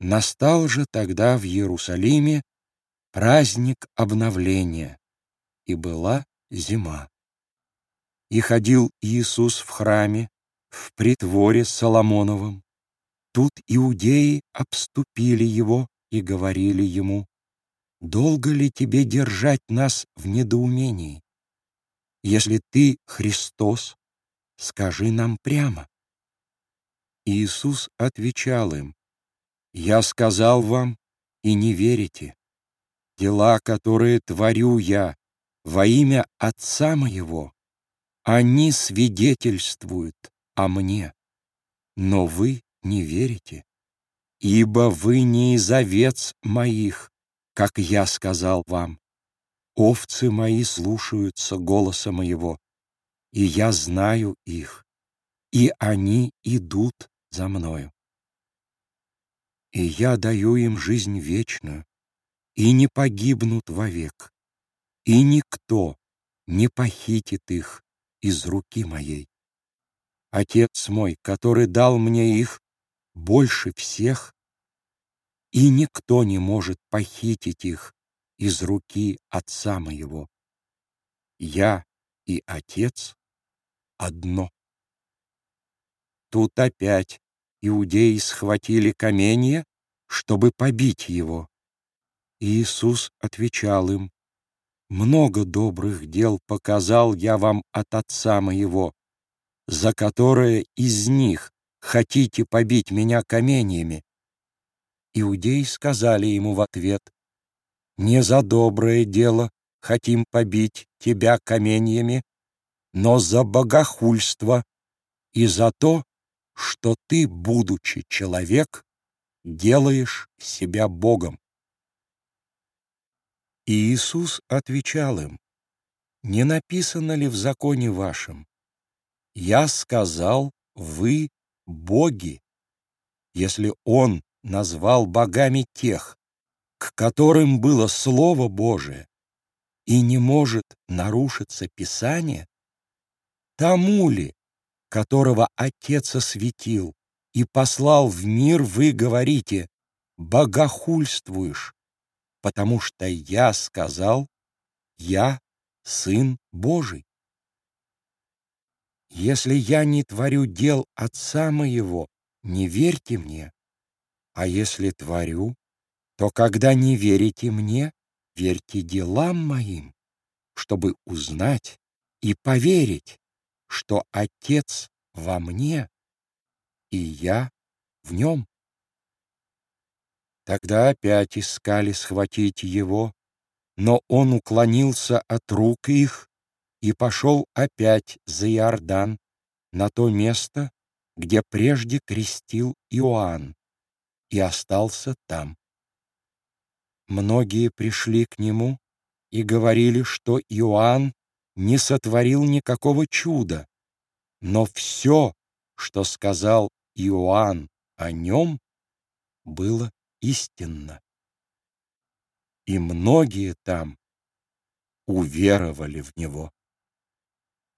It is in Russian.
Настал же тогда в Иерусалиме праздник обновления, и была зима. И ходил Иисус в храме, в притворе Соломоновом. Тут иудеи обступили его и говорили ему, «Долго ли тебе держать нас в недоумении? Если ты Христос, скажи нам прямо». Иисус отвечал им, «Я сказал вам, и не верите. Дела, которые творю я во имя Отца моего, они свидетельствуют о мне, но вы не верите, ибо вы не из овец моих, как я сказал вам. Овцы мои слушаются голоса моего, и я знаю их, и они идут за мною. И я даю им жизнь вечную, и не погибнут вовек, и никто не похитит их из руки моей. Отец мой, который дал мне их больше всех, и никто не может похитить их из руки Отца моего. Я и Отец одно. Тут опять иудеи схватили каменья, чтобы побить его. Иисус отвечал им, много добрых дел показал я вам от Отца моего, за которое из них хотите побить меня каменьями. Иудеи сказали ему в ответ, «Не за доброе дело хотим побить тебя каменьями, но за богохульство и за то, что ты, будучи человек, делаешь себя Богом. И Иисус отвечал им, «Не написано ли в законе вашем, «Я сказал, вы боги», если Он назвал богами тех, к которым было Слово Божие, и не может нарушиться Писание, тому ли, которого Отец осветил и послал в мир, вы говорите, богохульствуешь, потому что я сказал, я Сын Божий. Если я не творю дел Отца моего, не верьте мне, а если творю, то когда не верите мне, верьте делам моим, чтобы узнать и поверить, что Отец во мне, и я в нем. Тогда опять искали схватить его, но он уклонился от рук их и пошел опять за Иордан на то место, где прежде крестил Иоанн, и остался там. Многие пришли к нему и говорили, что Иоанн не сотворил никакого чуда, но все, что сказал Иоанн о нем, было истинно. И многие там уверовали в него.